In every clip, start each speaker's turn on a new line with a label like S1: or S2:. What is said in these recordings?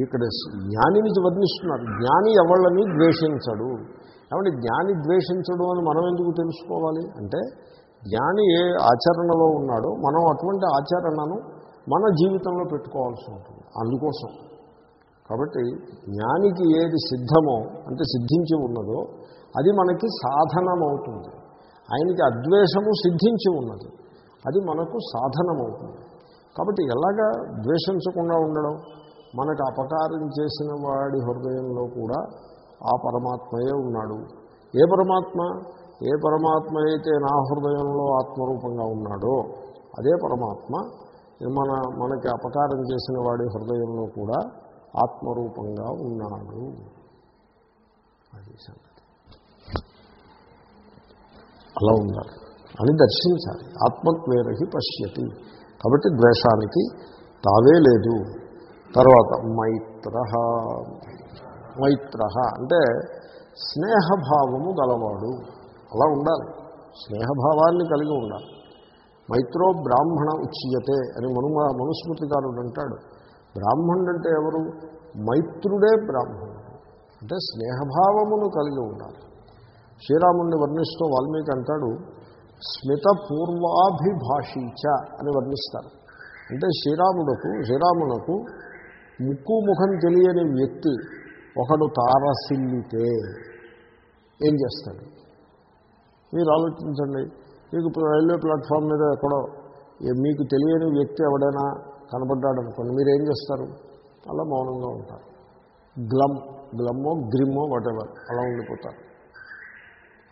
S1: ఇక్కడ జ్ఞానిని వర్ణిస్తున్నారు జ్ఞాని ఎవళ్ళని ద్వేషించడు. కాబట్టి జ్ఞాని ద్వేషించడు అని మనం ఎందుకు తెలుసుకోవాలి? అంటే జ్ఞాని ఏ ఆచరణలో ఉన్నాడో మనం అటువంటి ఆచరణను మన జీవితంలో పెట్టుకోవాల్సి ఉంటుంది. అందుకోసం. కాబట్టి జ్ఞానికి ఏది సిద్ధమో అంటే సిద్ధించి ఉన్నదో అది మనకి సాధనమవుతుంది. ఆయనకి అద్వేషము సిద్ధించి ఉన్నది. అది మనకు సాధనమవుతుంది. కాబట్టి ఎలాగా ద్వేషించకుండా ఉండడం? మనకు అపకారం చేసిన వాడి హృదయంలో కూడా ఆ పరమాత్మయే ఉన్నాడు. ఏ పరమాత్మ? ఏ పరమాత్మ అయితే నా హృదయంలో ఆత్మరూపంగా ఉన్నాడో అదే పరమాత్మ మన మనకి అపకారం చేసిన వాడి హృదయంలో కూడా ఆత్మరూపంగా ఉన్నాడు. అది సంగతి. అలా ఉండాలి. అని దర్శించాలి. ఆత్మత్వేరహి పశ్యతి. కాబట్టి ద్వేషానికి తావే లేదు. తర్వాత మైత్ర. మైత్ర అంటే స్నేహభావము గలవాడు. అలా ఉండాలి. స్నేహభావాన్ని కలిగి ఉండాలి. మైత్రో బ్రాహ్మణ ఉచ్యతే అని మను మనుస్మృతికారుడు అంటాడు. బ్రాహ్మణుడు అంటే ఎవరు? మైత్రుడే బ్రాహ్మణుడు. అంటే స్నేహభావమును కలిగి ఉండాలి. శ్రీరాముడిని వర్ణిస్తూ వాల్మీకి అంటాడు స్మిత పూర్వాభిభాషీచ అని వర్ణిస్తారు. అంటే శ్రీరాముడుకు శ్రీరామునకు ముక్కు ముఖం తెలియని వ్యక్తి ఒకడు తారసిల్లితే ఏం చేస్తాడు? మీరు ఆలోచించండి. మీకు రైల్వే ప్లాట్ఫామ్ మీద ఎక్కడో మీకు తెలియని వ్యక్తి ఎవడైనా కనబడ్డాడు అనుకోండి మీరు ఏం చేస్తారు? అలా మౌనంగా ఉంటారు. గ్లమ్ గ్లమ్మో గ్రిమ్మో వాటెవర్ అలా ఉండిపోతారు.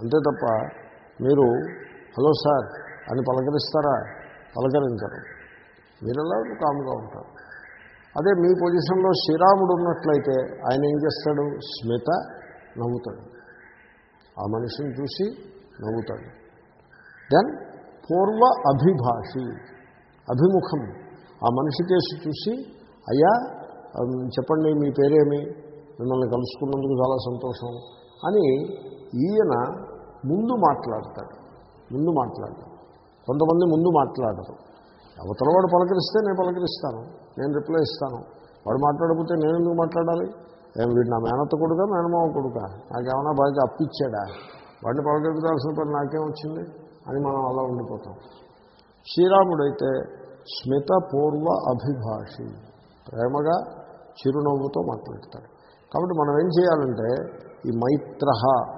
S1: అంతే తప్ప మీరు హలో సార్ అని పలకరిస్తారా? పలకరించరు. మీరు ఎలా కామ్గా ఉంటారు? అదే మీ పొజిషన్లో శ్రీరాముడు ఉన్నట్లయితే ఆయన ఏం చేస్తాడు? స్మిత నవ్వుతాడు. ఆ మనిషిని చూసి నవ్వుతాడు. దెన్ పూర్వ అభిభాషి అభిముఖం. ఆ మనిషి కేసు చూసి అయ్యా చెప్పండి మీ పేరేమి? మిమ్మల్ని కలుసుకున్నందుకు చాలా సంతోషం. అని ఈయన ముందు మాట్లాడతాడు. ముందు మాట్లాడతాడు. కొంతమంది ముందు మాట్లాడరు. అవతల వాడు పలకరిస్తే నేను పలకరిస్తాను నేను రిప్లై ఇస్తాను. వాడు మాట్లాడకపోతే నేను ఎందుకు మాట్లాడాలి? ఏం వీడు నా మేనత్త కొడుక మేనమావ కొడుక? నాకేమన్నా బాగా అప్పిచ్చాడా వాడిని పలకరించాల్సిన పని నాకేం వచ్చింది? అని మనం అలా ఉండిపోతాం. శ్రీరాముడైతే స్మిత పూర్వ అభిభాషి ప్రేమగా చిరునవ్వుతో మాట్లాడతాడు. కాబట్టి మనం ఏం చేయాలంటే ఈ మైత్ర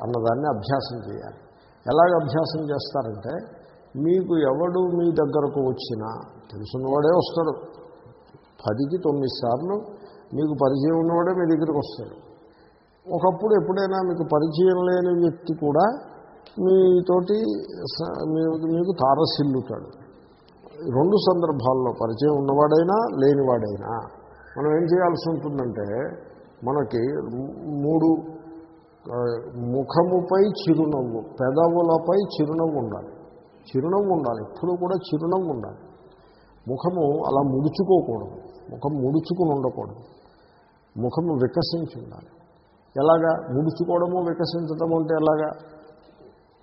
S1: అన్నదాన్ని అభ్యాసం చేయాలి. ఎలాగ అభ్యాసం చేస్తారంటే మీకు ఎవడు మీ దగ్గరకు వచ్చినా తెలుసున్నవాడే వస్తాడు. పదికి తొమ్మిది సార్లు మీకు పరిచయం ఉన్నవాడే మీ దగ్గరికి వస్తాడు. ఒకప్పుడు ఎప్పుడైనా మీకు పరిచయం లేని వ్యక్తి కూడా మీతోటి మీకు తారసిల్లుతాడు. రెండు సందర్భాల్లో పరిచయం ఉన్నవాడైనా లేనివాడైనా. మనం ఏం చేయాల్సి ఉంటుందంటే మనకి మూడు ముఖముపై చిరునవ్వు పెదవులపై చిరునవ్వు ఉండాలి. చిరునవ్వు ఉండాలి. ఎప్పుడు కూడా చిరునవ్వు ఉండాలి. ముఖము అలా ముడుచుకోకూడదు. ముఖం ముడుచుకుని ఉండకూడదు. ముఖము వికసించి ఉండాలి. ఎలాగా? ముడుచుకోవడము వికసించడము అంటే ఎలాగా?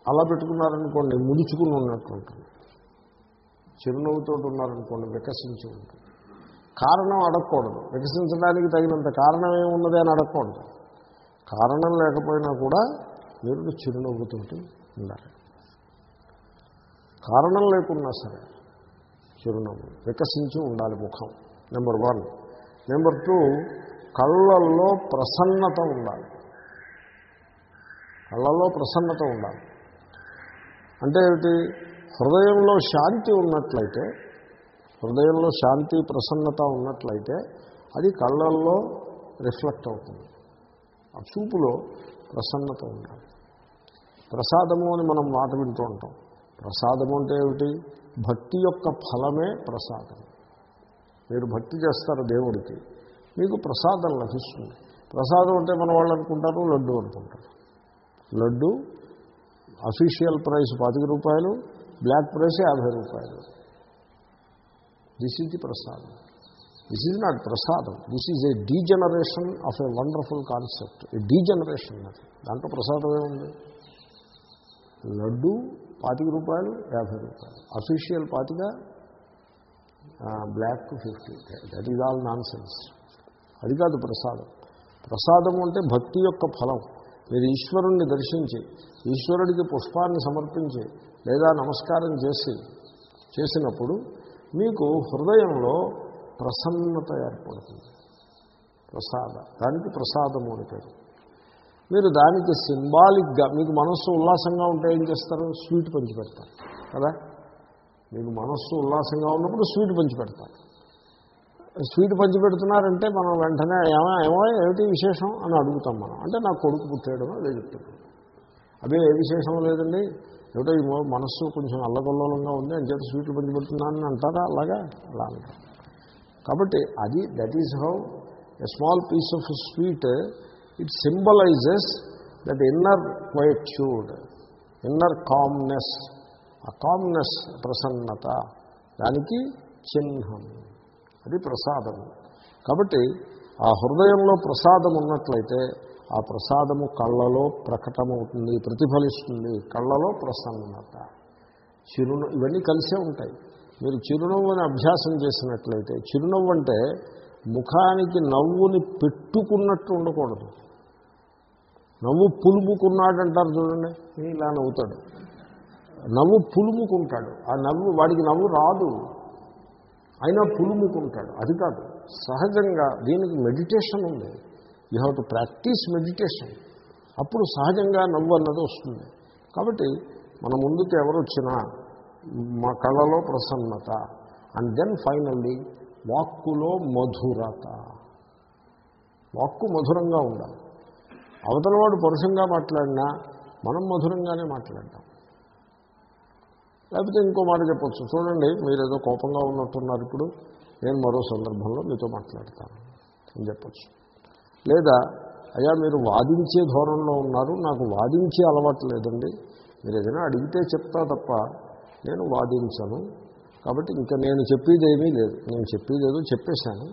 S1: అలా పెట్టుకున్నారనుకోండి ముడుచుకుని ఉన్నట్టు ఉంటుంది. చిరునవ్వుతో ఉన్నారనుకోండి వికసించి ఉంటుంది. కారణం అడగకూడదు. వికసించడానికి తగినంత కారణం ఏమున్నది అని అడగకూడదు. కారణం లేకపోయినా కూడా మీరు చిరునవ్వుతోటి ఉండాలి. కారణం లేకున్నా సరే చిరునవ్వు వికసించి ఉండాలి ముఖం. నెంబర్ వన్ నెంబర్ టూ కళ్ళల్లో ప్రసన్నత ఉండాలి. కళ్ళల్లో ప్రసన్నత ఉండాలి. అంటే ఏమిటి? హృదయంలో శాంతి ఉన్నట్లయితే హృదయంలో శాంతి ప్రసన్నత ఉన్నట్లయితే అది కళ్ళల్లో రిఫ్లెక్ట్ అవుతుంది. ఆ చూపులో ప్రసన్నత ఉండాలి. ప్రసాదము అని మనం మాట వింటూ ఉంటాం. ప్రసాదము అంటే ఏమిటి? భక్తి యొక్క ఫలమే ప్రసాదం. మీరు భక్తి చేస్తారు దేవుడికి. మీకు ప్రసాదం లభిస్తుంది. ప్రసాదం అంటే మన వాళ్ళు అనుకుంటారు లడ్డు అనుకుంటారు. లడ్డు అఫీషియల్ ప్రైస్ పాతిక రూపాయలు బ్లాక్ ప్రైస్ యాభై రూపాయలు. This is the prasadam. This is not prasadam. This is a degeneration of a wonderful concept a degeneration అది దాంట్లో ప్రసాదం ఏముంది? లడ్డు పాతిక రూపాయలు యాభై రూపాయలు. అఫీషియల్ పాతిక black fifty that is all nonsense అది కాదు ప్రసాదం. ప్రసాదం అంటే భక్తి యొక్క ఫలం. మీరు ఈశ్వరుణ్ణి దర్శించి ఈశ్వరుడికి పుష్పాన్ని సమర్పించి లేదా నమస్కారం చేసి చేసినప్పుడు మీకు హృదయంలో ప్రసన్నత ఏర్పడుతుంది. ప్రసాద. దానికి ప్రసాదము అని పేరు. మీరు దానికి సింబాలిక్గా మీకు మనస్సు ఉల్లాసంగా ఉంటే ఏం చేస్తారు? స్వీట్ పంచి పెడతారు. కదా? మీకు మనస్సు ఉల్లాసంగా ఉన్నప్పుడు స్వీట్ పంచి పెడతారు. స్వీట్ పంచి పెడుతున్నారంటే మనం వెంటనే ఏమో ఏమో ఏమిటి విశేషం అని అడుగుతాం మనం. అంటే నాకు కొడుకు పుట్టేయడం అదే చెప్తున్నాం అదే ఏ విశేషం లేదండి? ఏమిటో ఈ మనస్సు కొంచెం అల్లగొల్లంగా ఉంది అని చెప్పి స్వీట్లు పంచి పెడుతున్నానని అంటారా? అలాగా? అలా అంటారు. కాబట్టి అది that is how a small piece of sweet it symbolises that inner quietude inner calmness ఆ కామ్నెస్ ప్రసన్నత దానికి చిహ్నం. అది ప్రసాదము. కాబట్టి ఆ హృదయంలో ప్రసాదం ఉన్నట్లయితే ఆ ప్రసాదము కళ్ళలో ప్రకటమవుతుంది ప్రతిఫలిస్తుంది కళ్ళలో ప్రసన్నత. చిరునవ్వు ఇవన్నీ కలిసే ఉంటాయి. మీరు చిరునవ్వుని అభ్యాసం చేసినట్లయితే చిరునవ్వు అంటే ముఖానికి నవ్వుని పెట్టుకున్నట్టు ఉండకూడదు. నవ్వు పులుముకున్నాడంటారు చూడండి. ఇలా నవ్వుతాడు. నవ్వు పులుముకుంటాడు. ఆ నవ్వు వాడికి నవ్వు రాదు. అయినా పులుముకుంటాడు. అది కాదు. సహజంగా దీనికి మెడిటేషన్ ఉంది. You have to practise meditation అప్పుడు సహజంగా నవ్వు అన్నది వస్తుంది. కాబట్టి మన ముందుకు ఎవరు వచ్చినా మా కళలో ప్రసన్నత. అండ్ దెన్ ఫైనల్లీ వాక్కులో మధురత. వాక్కు మధురంగా ఉండాలి. అవతల వాడు పరుషంగా మాట్లాడినా మనం మధురంగానే మాట్లాడతాం. లేకపోతే ఇంకో మాట చెప్పచ్చు. చూడండి మీరు ఏదో కోపంగా ఉన్నట్టున్నారు ఇప్పుడు నేను మరో సందర్భంలో మీతో మాట్లాడతాను అని చెప్పచ్చు. లేదా అయ్యా మీరు వాదించే ధోరణిలో ఉన్నారు నాకు వాదించే అలవాటు లేదండి. మీరు ఏదైనా అడిగితే చెప్తా తప్ప నేను వాదించను. కాబట్టి ఇంకా నేను చెప్పేది ఏమీ లేదు. నేను చెప్పేది ఏదో చెప్పేశాను.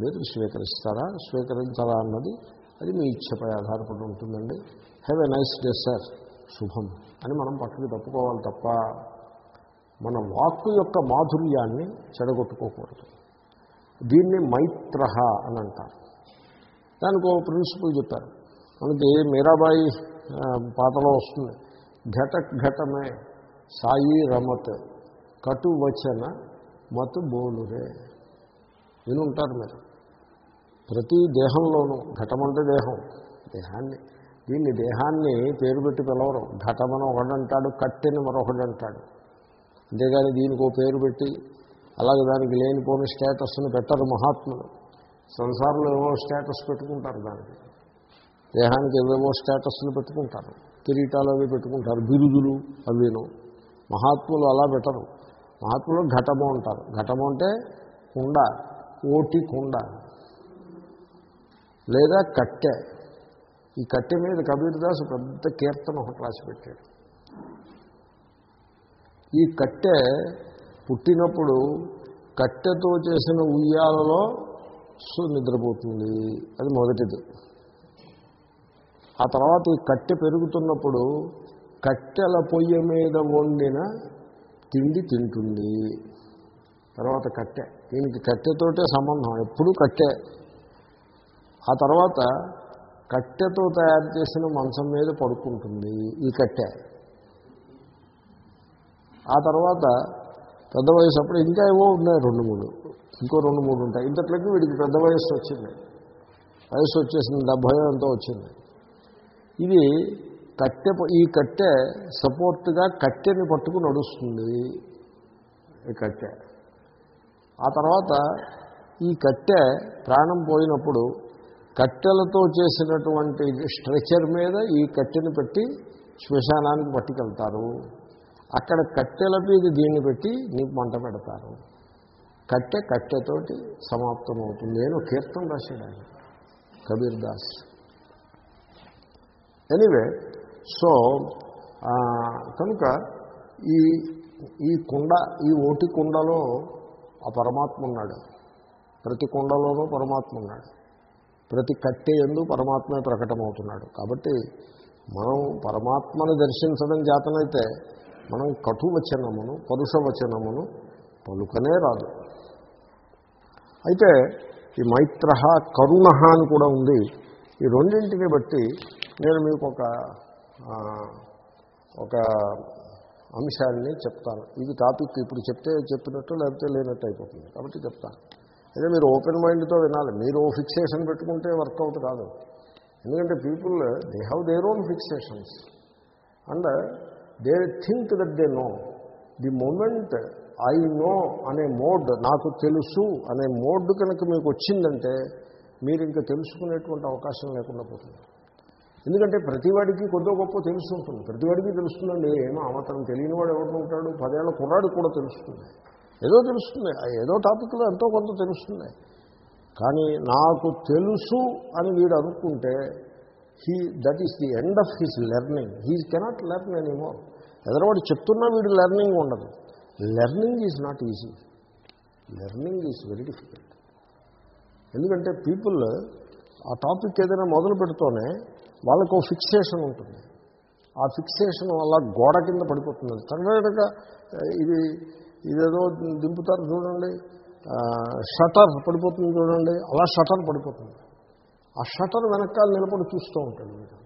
S1: మీరు స్వీకరిస్తారా? స్వీకరించాలా అన్నది అది మీ ఇచ్చపై ఆధారపడి ఉంటుందండి. Have a nice day sir శుభం అని మనం పక్కకి తప్పుకోవాలి తప్ప మన వాక్కు యొక్క మాధుర్యాన్ని చెడగొట్టుకోకూడదు. దీన్ని మైత్ర అని అంటారు. దానికి ఒక ప్రిన్సిపల్ చెప్పారు. మనకి మీరాబాయి పాటలో వస్తుంది. ఘటక్ ఘటమే సాయి రమత్ కటు వచన మతు బోలురే. విని ఉంటారు మీరు. ప్రతి దేహంలోనూ ఘటం అంటే దేహం. దేహాన్ని దీన్ని దేహాన్ని పేరు పెట్టి పిలవరు. ఘటమని ఒకడంటాడు కట్టెని మరొకడు అంటాడు. అంతేగాని దీనికి ఓ పేరు పెట్టి అలాగే దానికి లేనిపోని స్టేటస్ని పెట్టరు మహాత్ములు. సంసారంలో ఏవో స్టేటస్ పెట్టుకుంటారు దానికి. దేహానికి ఏవేవో స్టేటస్లు పెట్టుకుంటారు. కిరీటాలు అవి పెట్టుకుంటారు బిరుదులు అవిను. మహాత్ములు అలా పెట్టరు. మహాత్ములు ఘటము అంటారు. ఘటము అంటే కుండ ఓటి కుండ. లేదా కట్టె. ఈ కట్టె మీద కబీర్దాసు పెద్ద కీర్తన ఒకటి రాసిపెట్టాడు ఈ కట్టె పుట్టినప్పుడు కట్టెతో చేసిన ఉయ్యాలలో నిద్రపోతుంది. అది మొదటిది. ఆ తర్వాత ఈ కట్టె పెరుగుతున్నప్పుడు కట్టెల పొయ్యి మీద వండిన తిండి తింటుంది. తర్వాత కట్టె. దీనికి కట్టెతోటే సంబంధం. ఎప్పుడూ కట్టె. ఆ తర్వాత కట్టెతో తయారు చేసిన మంచం మీద పడుకుంటుంది ఈ కట్టె. ఆ తర్వాత పెద్ద వయసు అప్పుడు ఇంకా ఏవో ఉన్నాయి రెండు మూడు ఇంకో రెండు మూడు ఉంటాయి. ఇంతట్లోకి వీడికి పెద్ద వయస్సు వచ్చింది. వయసు వచ్చేసింది డెబ్భై ఎంతో వచ్చింది. ఇది కట్టె ఈ కట్టె సపోర్ట్గా కట్టెని పట్టుకుని నడుస్తుంది ఈ కట్టె. ఆ తర్వాత ఈ కట్టె ప్రాణం పోయినప్పుడు కట్టెలతో చేసినటువంటి స్ట్రెచర్ మీద ఈ కట్టెను పెట్టి శ్మశానానికి పట్టుకెళ్తారు. అక్కడ కట్టెల మీద దీన్ని పెట్టి నీకు మంట పెడతారు. కట్టె కట్టెతోటి సమాప్తమవుతుంది. నేను కీర్తన రాశాడు ఆయన కబీర్ దాస్. ఎనీవే సో కనుక ఈ ఈ కుండ ఈ ఓటి కుండలో ఆ పరమాత్మ ఉన్నాడు. ప్రతి కుండలోనూ పరమాత్మ ఉన్నాడు. ప్రతి కట్టె ఎందు పరమాత్మే ప్రకటమవుతున్నాడు. కాబట్టి మనం పరమాత్మను దర్శించడం చేతనైతే మనం కఠువచనమును పరుషవచనమును పలుకనే రాదు. అయితే ఈ మైత్ర కరుణ అని కూడా ఉంది. ఈ రెండింటిని బట్టి నేను మీకు ఒక ఒక అంశాన్ని చెప్తాను. ఇది టాపిక్ ఇప్పుడు చెప్తే చెప్పినట్టు లేకపోతే లేనట్టు అయిపోతుంది. కాబట్టి చెప్తాను. అదే మీరు ఓపెన్ మైండ్తో వినాలి. మీరు ఓ ఫిక్సేషన్ పెట్టుకుంటే వర్కౌట్ కాదు. ఎందుకంటే people they have their own fixations and they think that they know the moment I know అనే మోడ్ నాకు తెలుసు అనే మోడ్ కనుక మీకు వచ్చిందంటే మీరు ఇంకా తెలుసుకునేటువంటి అవకాశం లేకుండా పోతుంది. ఎందుకంటే ప్రతివాడికి కొద్దో గొప్ప తెలుసు ఉంటుంది ప్రతివాడికి తెలుస్తుందండి ఏమో అవతరం తెలియని వాడు ఎవరు ఉంటాడు. పదేళ్ళ కుర్రాడికి కూడా తెలుస్తుంది. ఏదో తెలుస్తుంది. ఆ ఏదో టాపిక్లో ఎంతో కొంత తెలుస్తుంది. కానీ నాకు తెలుసు అని వీడు అనుకుంటే he that is the end of his learning. He cannot learn anymore ఎదరవాడు చెప్తున్నా వీడు లెర్నింగ్ ఉండదు. Learning is not easy. Learning is very difficult. ఎందుకంటే పీపుల్ ఆ టాపిక్ ఏదైనా మొదలు పెడుతూనే వాళ్ళకు ఫిక్సేషన్ ఉంటుంది. ఆ ఫిక్సేషన్ వల్ల గోడ కింద పడిపోతుంది. తగ్గగా ఇది ఇదేదో దింపుతారు చూడండి. షటర్ పడిపోతుంది చూడండి. అలా షటర్ పడిపోతుంది. ఆ షటర్ వెనకాల నిలబడి చూస్తూ ఉంటాడు మీరు.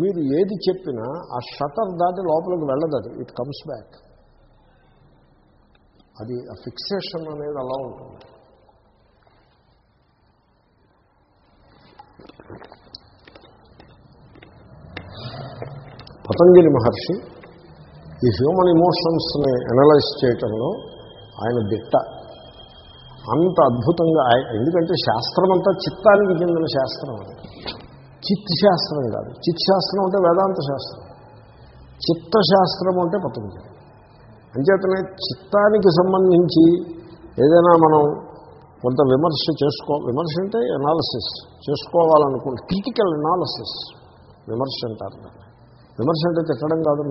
S1: మీరు ఏది చెప్పినా ఆ షటర్ దాటి లోపలికి వెళ్ళదు అది. ఇట్ కమ్స్ బ్యాక్ అది ఆ ఫిక్సేషన్ అనేది అలా ఉంటుంది. పతంజలి మహర్షి ఈ హ్యూమన్ ఇమోషన్స్ని అనలైజ్ చేయటంలో ఆయన దిట్ట. అంత అద్భుతంగా ఎందుకంటే శాస్త్రం అంతా చిత్తానికి చెందిన శాస్త్రం అది. చిత్ శాస్త్రం కాదు. చిత్ శాస్త్రం అంటే వేదాంత శాస్త్రం. చిత్త శాస్త్రం అంటే పతంజలి. అంచేతనే చిత్తానికి సంబంధించి ఏదైనా మనం కొంత విమర్శ చేసుకో విమర్శ అంటే ఎనాలసిస్ చేసుకోవాలనుకుంటే క్రిటికల్ ఎనాలసిస్ విమర్శ అంటారు విమర్శ అంటే తిట్టడం కాదు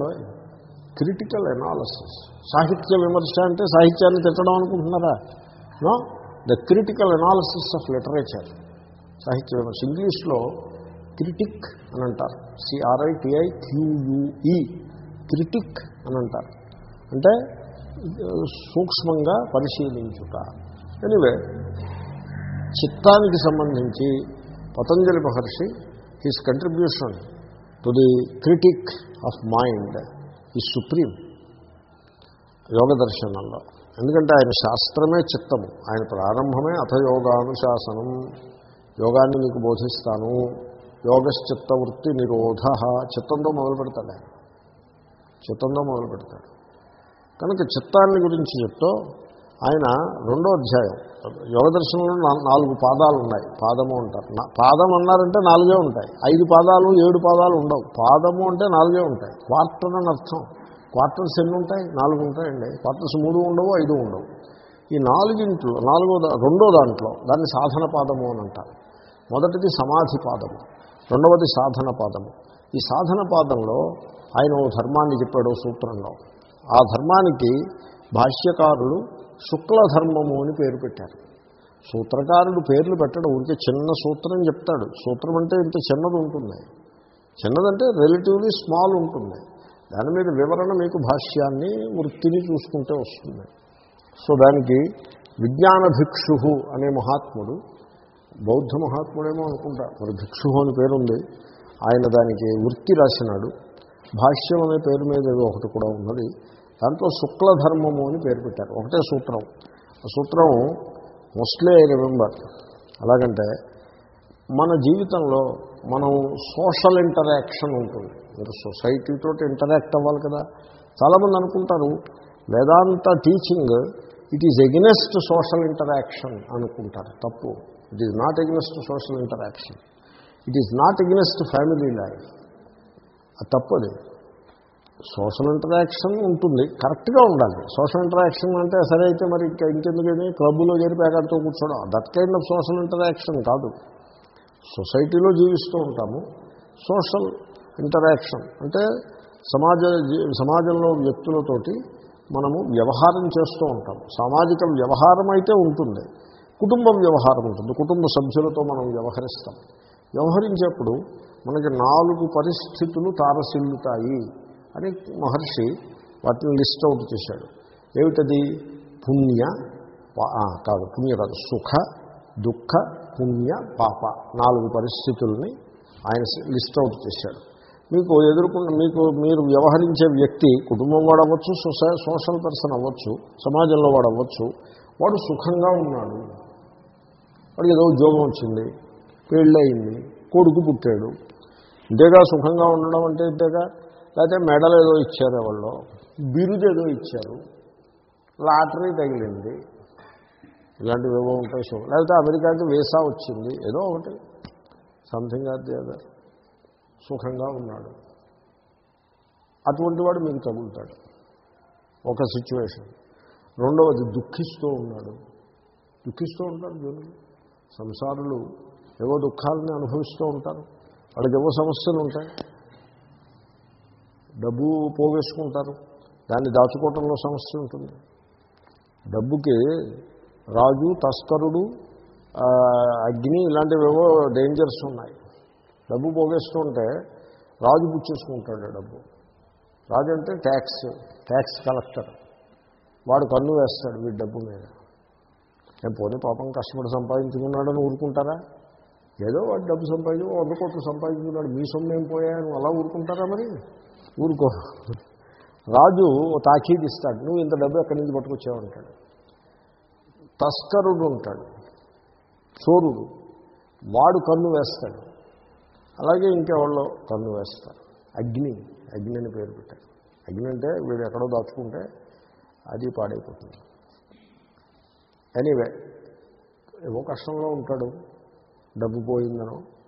S1: క్రిటికల్ ఎనాలసిస్ సాహిత్య విమర్శ అంటే సాహిత్యాన్ని తిట్టడం అనుకుంటున్నారా? No? The critical analysis of literature. సాహిత్య విమర్శ. ఇంగ్లీష్లో క్రిటిక్ అని అంటారు. సిఆర్ఐటిఐ క్యూయుఈ క్రిటిక్ అని అంటారు. అంటే సూక్ష్మంగా పరిశీలించుట. ఎనివే చిత్తానికి సంబంధించి Patanjali Maharshi his contribution to the critique of mind. ఈ సుప్రీం యోగ దర్శనంలో. ఎందుకంటే ఆయన శాస్త్రమే చిత్తము. ఆయన ప్రారంభమే అథయోగానుశాసనం యోగాన్ని మీకు బోధిస్తాను. యోగశ్చిత్త వృత్తి నిరోధ. చిత్తంతో మొదలు పెడతాడు ఆయన. చిత్తంతో మొదలు పెడతాడు. కనుక చిత్తాన్ని గురించి చెప్తూ ఆయన రెండో అధ్యాయం. యోగదర్శనంలో నాలుగు పాదాలు ఉన్నాయి. పాదము అంటారు నా- పాదం అన్నారంటే నాలుగే ఉంటాయి. ఐదు పాదాలు ఏడు పాదాలు ఉండవు. పాదము అంటే నాలుగే ఉంటాయి. క్వార్టర్ అని అర్థం. క్వార్టర్స్ ఎన్ని ఉంటాయి? నాలుగు ఉంటాయండి. క్వార్టర్స్ మూడు ఉండవు ఐదు ఉండవు. ఈ నాలుగింట్లో నాలుగో రెండో దాంట్లో దాన్ని సాధన పాదము అని అంటారు. మొదటిది సమాధి పాదము. రెండవది సాధన పాదము. ఈ సాధన పాదంలో ఆయన ఓ ధర్మాన్ని చెప్పాడు సూత్రంలో. ఆ ధర్మానికి భాష్యకారులు శుక్లధర్మము అని పేరు పెట్టారు. సూత్రకారుడు పేర్లు పెట్టడం ఊరికే చిన్న సూత్రం చెప్తాడు. సూత్రం అంటే ఇంత చిన్నది ఉంటుంది. చిన్నదంటే రిలేటివ్లీ స్మాల్ ఉంటుంది. దాని మీద వివరణ మీకు భాష్యాన్ని వృత్తిని చూసుకుంటే వస్తుంది. సో దానికి విజ్ఞాన భిక్షు అనే మహాత్ముడు బౌద్ధ మహాత్ముడేమో అనుకుంటా మరి భిక్షు అని పేరుంది. ఆయన దానికి వృత్తి రాసినాడు. భాష్యం అనే పేరు మీద ఏదో ఒకటి కూడా ఉన్నది. దాంట్లో శుక్లధర్మము అని పేరు పెట్టారు. ఒకటే సూత్రం. ఆ సూత్రం మోస్ట్లీ ఐ రిమెంబర్ అలాగంటే మన జీవితంలో మనం సోషల్ ఇంటరాక్షన్ ఉంటుంది. మీరు సొసైటీతో ఇంటరాక్ట్ అవ్వాలి కదా. చాలామంది అనుకుంటారు Vedanta teaching it is against social interaction అనుకుంటారు. తప్పు. It is not against social interaction it is not against family life అది తప్పది. సోషల్ ఇంటరాక్షన్ ఉంటుంది కరెక్ట్గా ఉండాలి. సోషల్ ఇంటరాక్షన్ అంటే సరే అయితే మరి ఇంకా ఇంకెందుకని క్లబ్లో చేరి పేకాడుతూ కూర్చోవడం that kind of social interaction కాదు. సొసైటీలో జీవిస్తూ ఉంటాము. సోషల్ ఇంటరాక్షన్ అంటే సమాజ జీ- సమాజంలో వ్యక్తులతోటి మనము వ్యవహారం చేస్తూ ఉంటాం. సామాజిక వ్యవహారం అయితే ఉంటుంది. కుటుంబ వ్యవహారం ఉంటుంది. కుటుంబ సభ్యులతో మనం వ్యవహరిస్తాం. వ్యవహరించేప్పుడు మనకి నాలుగు పరిస్థితులు తారసిల్లుతాయి. అని మహర్షి వాటిని లిస్ట్ అవుట్ చేశాడు. ఏమిటది? పుణ్య కాదు పుణ్య కాదు సుఖ దుఃఖ పుణ్య పాప నాలుగు పరిస్థితుల్ని ఆయన లిస్ట్ అవుట్ చేశాడు. మీకు ఎదుర్కొన్న మీకు మీరు వ్యవహరించే వ్యక్తి కుటుంబం వాడవచ్చు సొసై సోషల్ పర్సన్ అవ్వచ్చు సమాజంలో వాడవచ్చు వాడు సుఖంగా ఉన్నాడు. వాడికి ఏదో ఉద్యోగం వచ్చింది పెళ్ళయింది కొడుకు పుట్టాడు. ఇంతేగా సుఖంగా ఉండడం అంటే ఇంతేగా లేకపోతే మెడల్ ఏదో ఇచ్చారు ఎవరో బిరుదు ఏదో ఇచ్చారు. లాటరీ తగిలింది. ఇలాంటివి ఏవో ఉంటాయి షో. లేకపోతే అమెరికాకి వీసా వచ్చింది. ఏదో ఒకటి. సంథింగ్ అది సుఖంగా ఉన్నాడు. అటువంటి వాడు మీకు తగులుతాడు. ఒక సిచ్యువేషన్. రెండవది దుఃఖిస్తూ ఉన్నాడు. దుఃఖిస్తూ ఉంటారు జనులు సంసారులు ఏవో దుఃఖాలని అనుభవిస్తూ ఉంటారు. వాళ్ళకి ఏవో సమస్యలు ఉంటాయి. డబ్బు పోగేసుకుంటారు. దాన్ని దాచుకోవటంలో సమస్య ఉంటుంది. డబ్బుకి రాజు తస్కరుడు అగ్ని ఇలాంటివేవో డేంజర్స్ ఉన్నాయి. డబ్బు పోగేస్తుంటే రాజు పుచ్చేసుకుంటాడు డబ్బు. రాజు అంటే ట్యాక్స్ ట్యాక్స్ కలెక్టర్ వాడు కన్ను వేస్తాడు వీడి డబ్బు మీద. నేను పోనీ పాపం కష్టపడి సంపాదించుకున్నాడని ఊరుకుంటారా? ఏదో వాడు డబ్బు సంపాదించు వంద కోట్లు సంపాదించుకున్నాడు. మీ సొమ్ము ఏం పోయాను అలా ఊరుకుంటారా మరి? ఊరుకో. రాజు ఓ తాకీదు ఇస్తాడు. నువ్వు ఇంత డబ్బు ఎక్కడి నుంచి పట్టుకొచ్చావంటాడు తస్కరుడు ఉంటాడు చోరుడు. వాడు కన్ను వేస్తాడు. అలాగే ఇంకెవాళ్ళు కన్ను వేస్తారు. అగ్ని. అగ్ని అని పేరు పెట్టాడు అగ్ని అంటే వీడు ఎక్కడో దాచుకుంటే అది పాడైపోతుంది. ఎనీవే ఏవో కష్టంలో ఉంటాడు. డబ్బు పోయిందనో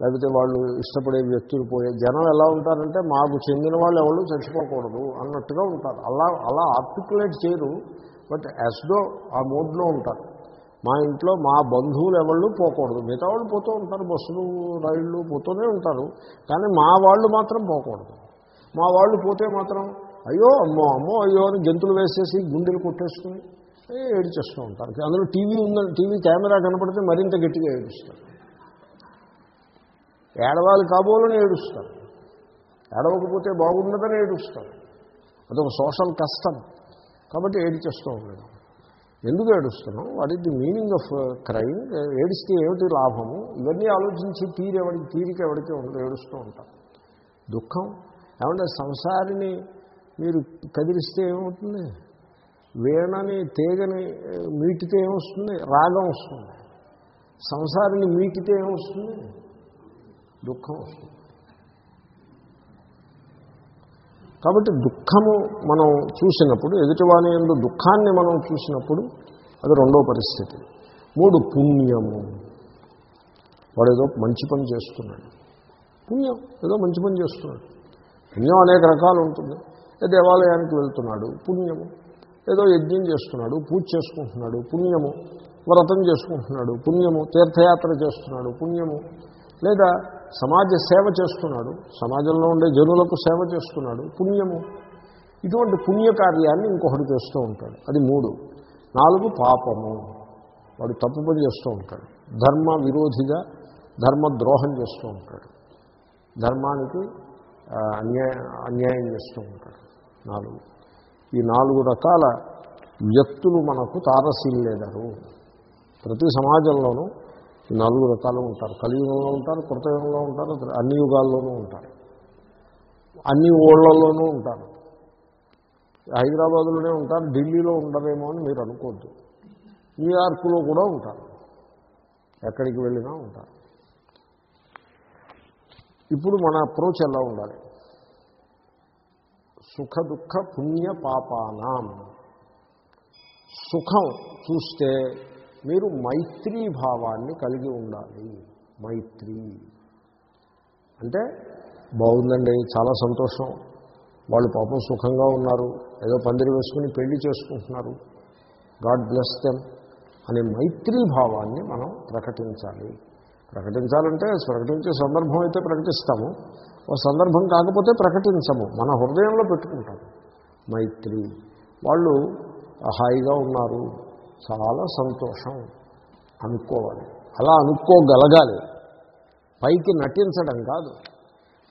S1: లేకపోతే వాళ్ళు ఇష్టపడే వ్యక్తులు పోయే జనం ఎలా ఉంటారంటే మాకు చెందిన వాళ్ళు ఎవరు చచ్చిపోకూడదు అన్నట్టుగా ఉంటారు. అలా అలా ఆర్టికులేట్ చేయరు. బట్ యాస్డో ఆ మూడ్లో ఉంటారు. మా ఇంట్లో మా బంధువులు ఎవళ్ళు పోకూడదు. మిగతా వాళ్ళు పోతూ ఉంటారు. బస్సులు రైళ్ళు పోతూనే ఉంటారు. కానీ మా వాళ్ళు మాత్రం పోకూడదు. మా వాళ్ళు పోతే మాత్రం అయ్యో అమ్మో అమ్మో అయ్యో అని గెంతులు వేసేసి గుండెలు కొట్టేసుకుని ఏడిచేస్తూ ఉంటారు. అందులో టీవీ ఉందని టీవీ కెమెరా కనపడితే మరింత గట్టిగా ఏడుస్తారు. ఏడవాలి కాబోలని ఏడుస్తారు. ఏడవకపోతే బాగుండదని ఏడుస్తారు. అదొక సోషల్ కష్టం. కాబట్టి ఏడిచేస్తూ ఉండడం. ఎందుకు ఏడుస్తున్నాం? What is the meaning of crime? ఏడిస్తే ఏమిటి లాభము? ఇవన్నీ ఆలోచించి తీరెవడికి తీరిక ఎవరికి ఉండదు ఏడుస్తూ ఉంటాం. దుఃఖం? ఏమంటే సంసారిని మీరు కదిలిస్తే ఏమవుతుంది? వీణని తీగని మీటితే ఏమొస్తుంది? రాగం వస్తుంది. సంసారిని మీటితే ఏమొస్తుంది? దుఃఖం వస్తుంది. కాబట్టి దుఃఖము మనం చూసినప్పుడు ఎదుటివాని ఎందు దుఃఖాన్ని మనం చూసినప్పుడు అది రెండో పరిస్థితి. మూడు పుణ్యము. వాడు ఏదో మంచి పని చేస్తున్నాడు. పుణ్యం ఏదో మంచి పని చేస్తున్నాడు. పుణ్యం అనేక రకాలు ఉంటుంది. ఏ దేవాలయానికి వెళ్తున్నాడు పుణ్యము. ఏదో యజ్ఞం చేస్తున్నాడు పూజ చేసుకుంటున్నాడు పుణ్యము. వ్రతం చేసుకుంటున్నాడు పుణ్యము. తీర్థయాత్ర చేస్తున్నాడు పుణ్యము. లేదా సమాజ సేవ చేస్తున్నాడు. సమాజంలో ఉండే జనులకు సేవ చేస్తున్నాడు. పుణ్యము. ఇటువంటి పుణ్యకార్యాన్ని ఇంకొకటి చేస్తూ ఉంటాడు. అది మూడు. నాలుగు పాపము. వాడు తప్పు పని చేస్తూ ఉంటాడు. ధర్మ విరోధిగా ధర్మ ద్రోహం చేస్తూ ఉంటాడు. ధర్మానికి ఆ, అన్యాయ అన్యాయం చేస్తూ ఉంటాడు. నాలుగు. ఈ నాలుగు రకాల వ్యక్తులు మనకు తారసిల్లేదారు ప్రతి సమాజంలోనూ నాలుగు రకాలు ఉంటారు. కలియుగంలో ఉంటారు కృతయుగంలో ఉంటారు అన్ని యుగాల్లోనూ ఉంటారు. అన్ని ఓళ్ళలోనూ ఉంటారు. హైదరాబాదులోనే ఉంటారు ఢిల్లీలో ఉండరేమో అని మీరు అనుకోవద్దు. న్యూయార్క్లో కూడా ఉంటారు. ఎక్కడికి వెళ్ళినా ఉంటారు. ఇప్పుడు మన అప్రోచ్ ఎలా ఉండాలి? సుఖ దుఃఖ పుణ్య పాపానాం. సుఖం చూస్తే మీరు మైత్రీ భావాన్ని కలిగి ఉండాలి. మైత్రి. అంటే బాగుందండి చాలా సంతోషం. వాళ్ళు పాపం సుఖంగా ఉన్నారు. ఏదో పందిరి వేసుకుని పెళ్ళి చేసుకుంటున్నారు. గాడ్ బ్లెస్ దెమ్ అనే మైత్రీ భావాన్ని మనం ప్రకటించాలి. ప్రకటించాలంటే ప్రకటించే సందర్భం అయితే ప్రకటిస్తాము. ఓ సందర్భం కాకపోతే ప్రకటించము. మన హృదయంలో పెట్టుకుంటాము. మైత్రి. వాళ్ళు హాయిగా ఉన్నారు. చాలా సంతోషం అనుకోవాలి. అలా అనుకోగలగాలి. పైకి నటించడం కాదు.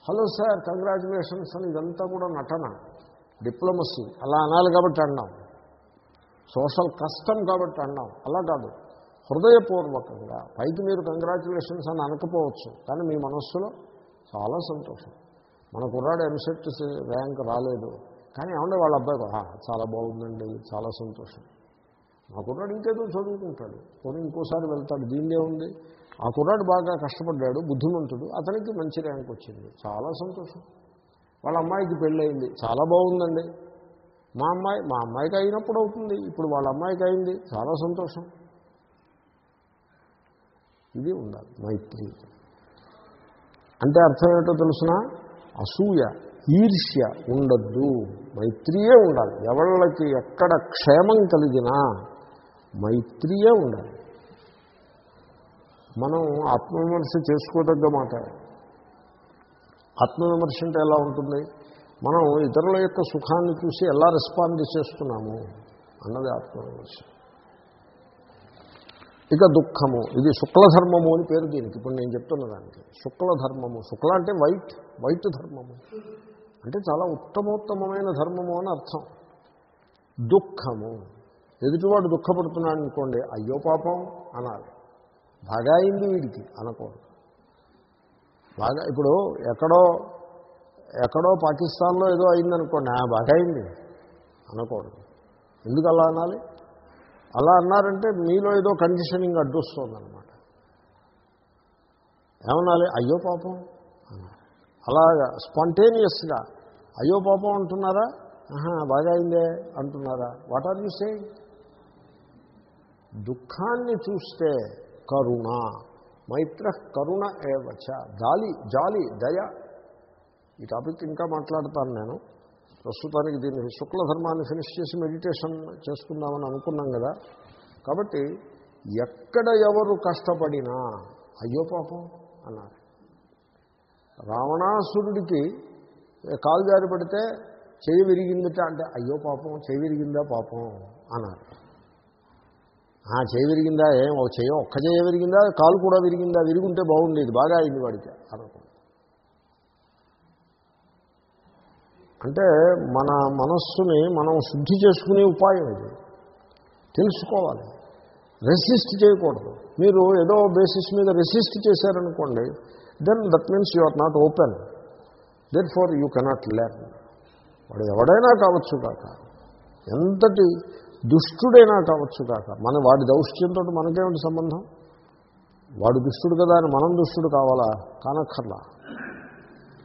S1: హలో సార్ కంగ్రాచులేషన్స్ అని ఇదంతా కూడా నటన. డిప్లొమసీ. అలా అనాలి కాబట్టి అన్నాం. సోషల్ కష్టం కాబట్టి అన్నాం. అలా కాదు. హృదయపూర్వకంగా పైకి మీరు కంగ్రాచులేషన్స్ అని అనకపోవచ్చు. కానీ మీ మనస్సులో చాలా సంతోషం. మన కుర్రాడు ఎంసెట్ ర్యాంక్ రాలేదు. కానీ ఏమంటే వాళ్ళ అబ్బాయి చాలా బాగుందండి చాలా సంతోషం. మా కుర్రాడు ఇంకేదో చదువుకుంటాడు. పోనీ ఇంకోసారి వెళ్తాడు. దీన్నే ఉంది. ఆ కుర్రాడు బాగా కష్టపడ్డాడు బుద్ధిమంతుడు. అతనికి మంచి ర్యాంక్ వచ్చింది. చాలా సంతోషం. వాళ్ళ అమ్మాయికి పెళ్ళయింది. చాలా బాగుందండి. మా అమ్మాయి మా అమ్మాయికి అయినప్పుడు అవుతుంది. ఇప్పుడు వాళ్ళ అమ్మాయికి అయింది. చాలా సంతోషం. ఇది ఉండాలి. మైత్రి. అంటే అర్థం ఏంటో తెలుసిన? అసూయ ఈర్ష్య ఉండద్దు. మైత్రియే ఉండాలి. ఎవళ్ళకి ఎక్కడ క్షేమం కలిగినా మైత్రియే ఉండాలి. మనం ఆత్మవిమర్శ చేసుకోదగ్గ మాట. ఆత్మవిమర్శ అంటే ఎలా ఉంటుంది? మనం ఇతరుల యొక్క సుఖాన్ని చూసి ఎలా రెస్పాండ్ చేస్తున్నాము అన్నది ఆత్మవిమర్శ. ఇక దుఃఖము. ఇది శుక్లధర్మము అని పేరు దీనికి. ఇప్పుడు నేను చెప్తున్న దానికి. శుక్లధర్మము. శుక్ల అంటే వైట్. వైట్ ధర్మము. అంటే చాలా ఉత్తమోత్తమైన ధర్మము అని అర్థం. దుఃఖము. ఎదుటివాడు దుఃఖపడుతున్నాడు అనుకోండి అయ్యో పాపం అనాలి. బాగా అయింది వీడికి అనకూడదు. బాగా ఇప్పుడు ఎక్కడో ఎక్కడో పాకిస్తాన్లో ఏదో అయిందనుకోండి "ఆ, బాగా అయింది అనకూడదు. ఎందుకు అలా అనాలి? అలా అన్నారంటే మీలో ఏదో కండిషనింగ్ అడ్డొస్తుందన్నమాట. ఏమనాలి? అయ్యో పాపం అనాలి. అలాగా స్పాంటేనియస్గా అయ్యో పాపం అంటున్నారా? ఆహా బాగా అయిందే అంటున్నారా? వాట్ ఆర్ యూ సేయింగ్ దుఃఖాన్ని చూస్తే కరుణ మైత్ర కరుణ ఏవచ జాలి జాలి దయ. ఈ టాపిక్ ఇంకా మాట్లాడతాను నేను. ప్రస్తుతానికి దీన్ని శుక్లధర్మాన్ని ఫినిష్ చేసి మెడిటేషన్ చేసుకుందామని అనుకున్నాం కదా. కాబట్టి ఎక్కడ ఎవరు కష్టపడినా అయ్యో పాపం అన్నారు. రావణాసురుడికి కాలు జారి పడితే చెయ్యి విరిగిందిట అంటే అయ్యో పాపం చెయ్యి విరిగిందా పాపం అన్నారు. చేయి విరిగిందా ఏం? ఒక చేయ ఒక్క చేయ విరిగిందా? కాలు కూడా విరిగిందా? విరిగుంటే బాగుండేది. బాగా అయింది వాడికి. అనుకో అంటే మన మనస్సుని మనం శుద్ధి చేసుకునే ఉపాయం ఇది. తెలుసుకోవాలి. రెసిస్ట్ చేయకూడదు. మీరు ఏదో బేసిస్ మీద రెసిస్ట్ చేశారనుకోండి then that means you are not open then far you cannot learn వాడు ఎవడైనా కావచ్చు కాక ఎంతటి దుష్టుడైనా కావచ్చు కాక మన వాడి దౌష్ట్యంతో మనకేమిటి సంబంధం? వాడు దుష్టుడు కదా అని మనం దుష్టుడు కావాలా? కానక్కర్లా.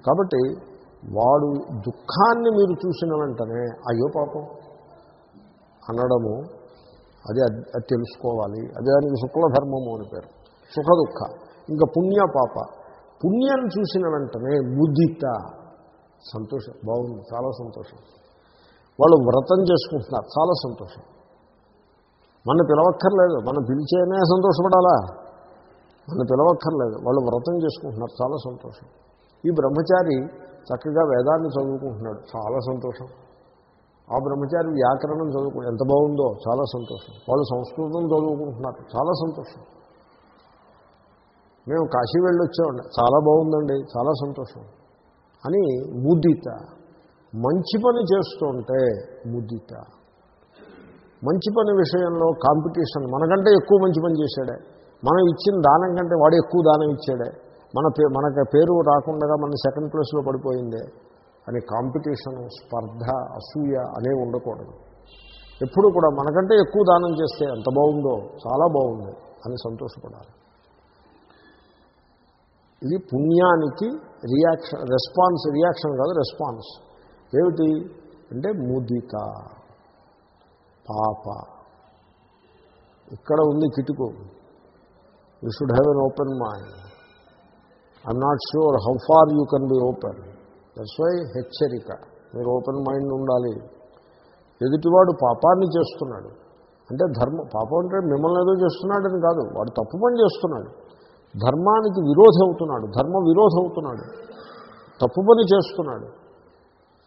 S1: కాబట్టి వాడు దుఃఖాన్ని మీరు చూసిన వెంటనే అయ్యో పాపం అనడము అది అది అది తెలుసుకోవాలి. అది దానికి శుక్లధర్మము అని పేరు. సుఖ దుఃఖ. ఇంకా పుణ్య పాప. పుణ్యాన్ని చూసిన వెంటనే ముదిత. సంతోషం. బాగుంది. చాలా సంతోషం. వాళ్ళు వ్రతం చేసుకుంటున్నారు. చాలా సంతోషం. మన పిలవక్కర్లేదు. మనం పిలిచేనే సంతోషపడాలా? మన పిలవక్కర్లేదు. వాళ్ళు వ్రతం చేసుకుంటున్నారు. చాలా సంతోషం. ఈ బ్రహ్మచారి చక్కగా వేదాన్ని చదువుకుంటున్నాడు. చాలా సంతోషం. ఆ బ్రహ్మచారి వ్యాకరణం చదువుకు ఎంత బాగుందో చాలా సంతోషం. వాళ్ళు సంస్కృతం చదువుకుంటున్నారు. చాలా సంతోషం. మేము కాశీ వెళ్ళి వచ్చామండి చాలా బాగుందండి. చాలా సంతోషం. అని ముదిత మంచి పని చేస్తుంటే ముదిత మంచి పని విషయంలో కాంపిటీషన్ మనకంటే ఎక్కువ మంచి పని చేశాడే. మనం ఇచ్చిన దానం కంటే వాడు ఎక్కువ దానం ఇచ్చాడే. మన పే మనకి పేరు రాకుండా మన సెకండ్ ప్లేస్లో పడిపోయిందే. అని కాంపిటీషన్ స్పర్ధ అసూయ అనేవి ఉండకూడదు. ఎప్పుడు కూడా మనకంటే ఎక్కువ దానం చేస్తే ఎంత బాగుందో చాలా బాగుంది అని సంతోషపడాలి. ఇది పుణ్యానికి రియాక్షన్ రెస్పాన్స్ రియాక్షన్ కాదు రెస్పాన్స్. ఏమిటి? అంటే ముదిత పాప. ఇక్కడ ఉంది కిటుకు. You should have an open mind I'm not sure how far you can be open that's why హెచ్చరిక. మీరు ఓపెన్ మైండ్ ఉండాలి. ఎదుటివాడు పాపాన్ని చేస్తున్నాడు. అంటే ధర్మ పాపం అంటే మిమ్మల్ని ఏదో చేస్తున్నాడని కాదు. వాడు తప్పు పని చేస్తున్నాడు. ధర్మానికి విరోధి అవుతున్నాడు. ధర్మ విరోధి అవుతున్నాడు. తప్పు పని చేస్తున్నాడు.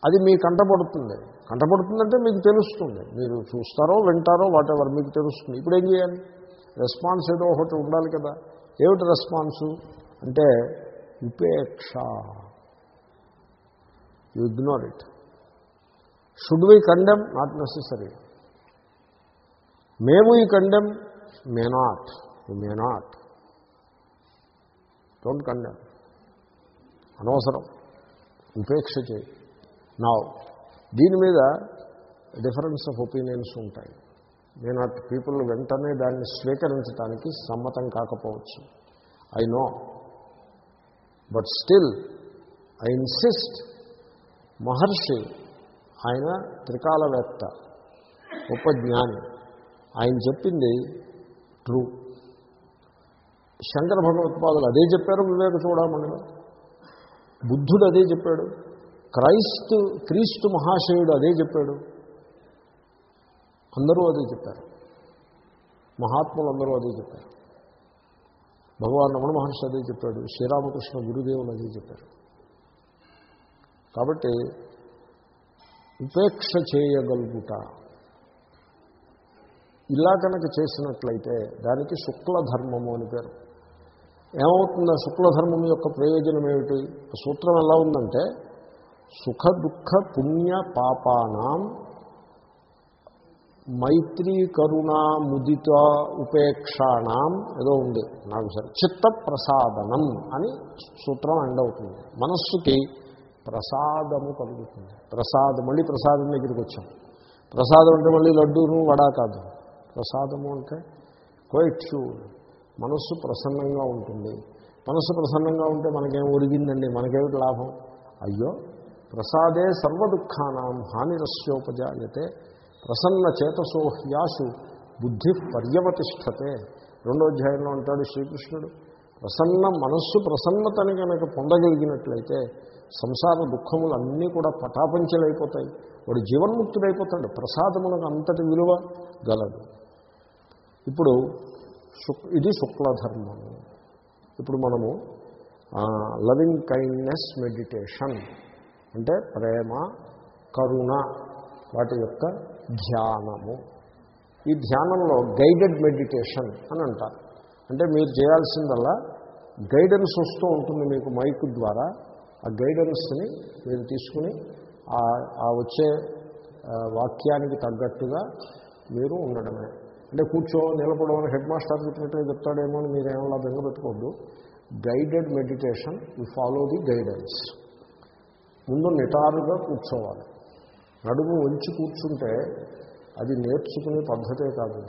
S1: అది మీ కంటపడుతుంది కంటపడుతుందంటే మీకు తెలుస్తుంది. మీరు చూస్తారో వింటారో వాటెవర్ మీకు తెలుస్తుంది. ఇప్పుడు ఏం చేయాలి? రెస్పాన్స్ ఏదో ఒకటి ఉండాలి కదా. ఏమిటి రెస్పాన్సు అంటే ఉపేక్ష. You ignore it should we condemn not necessary మేము ఈ condemn may not you may not don't condemn అనవసరం. ఉపేక్ష చేయి. నా దీని మీద డిఫరెన్స్ ఆఫ్ ఒపీనియన్స్ ఉంటాయి. నేను అటు పీపుల్ వెంటనే దాన్ని స్వీకరించడానికి సమ్మతం కాకపోవచ్చు. I know but still I insist Maharshi ఆయన త్రికాలవేత్త గొప్ప జ్ఞాని ఆయన చెప్పింది ట్రూ శంకర భగవత్పాదులు అదే చెప్పారు వివేక చూడమని బుద్ధుడు అదే చెప్పాడు. క్రైస్తు క్రీస్తు మహాశయుడు అదే చెప్పాడు. అందరూ అదే చెప్పారు. మహాత్ములు అందరూ అదే చెప్పారు. భగవాన్ రమణ మహర్షి అదే చెప్పాడు. శ్రీరామకృష్ణ గురుదేవులు అదే చెప్పారు. కాబట్టి ఉపేక్ష చేయగలుగుట. ఇలా కనుక చేసినట్లయితే దానికి శుక్లధర్మము అని పేరు. ఏమవుతుంది? ఆ శుక్లధర్మం యొక్క ప్రయోజనం ఏమిటి? సూత్రం ఎలా ఉందంటే సుఖ దుఃఖ పుణ్య పాపానాం మైత్రీ కరుణా ముదిత ఉపేక్షాణం. ఏదో ఉంది. నాకు సరే. చిత్త ప్రసాదనం అని సూత్రం ఎండ్ అవుతుంది. మనస్సుకి ప్రసాదము కలుగుతుంది. ప్రసాదం. మళ్ళీ ప్రసాదం దగ్గరికి వచ్చాం. ప్రసాదం అంటే మళ్ళీ లడ్డూను వడా కాదు. ప్రసాదము అంటే కోయిట్సు మనస్సు ప్రసన్నంగా ఉంటుంది. మనస్సు ప్రసన్నంగా ఉంటే మనకేం ఒరిగిందండి? మనకేమిటి లాభం? అయ్యో ప్రసాదే సర్వదుఃఖానాం హానిరస్యోపజాయతే ప్రసన్న చేతసో హ్యాసు బుద్ధి పర్యవతిష్టతే రెండో అధ్యాయంలో ఉంటాడు శ్రీకృష్ణుడు ప్రసన్న మనస్సు ప్రసన్నతని కనుక పొందగలిగినట్లయితే సంసార దుఃఖములు అన్నీ కూడా పటాపంచలైపోతాయి. వాడు జీవన్ముక్తుడైపోతాడు ప్రసాదములకు అంతటి విలువ గలదు ఇప్పుడు శుక్ ఇది శుక్లధర్మము. ఇప్పుడు మనము లవింగ్ కైండ్నెస్ మెడిటేషన్ అంటే ప్రేమ కరుణ వాటి యొక్క ధ్యానము. ఈ ధ్యానంలో గైడెడ్ మెడిటేషన్ అని అంటారు. అంటే మీరు చేయాల్సిందల్లా గైడెన్స్ వస్తూ ఉంటుంది మీకు మైక్ ద్వారా. ఆ గైడెన్స్ని మీరు తీసుకుని ఆ వచ్చే వాక్యానికి తగ్గట్టుగా మీరు ఉండడమే. అంటే కూర్చో నిలబడమని హెడ్ మాస్టర్ చెప్పినట్టుగా చెప్తాడేమో అని మీరేమలా బెంగ పెట్టుకోవద్దు. Guided meditation you follow the guidance ముందు నిటారుగా కూర్చోవాలి. నడుము వంచి కూర్చుంటే అది నేర్చుకునే పద్ధతే కాదు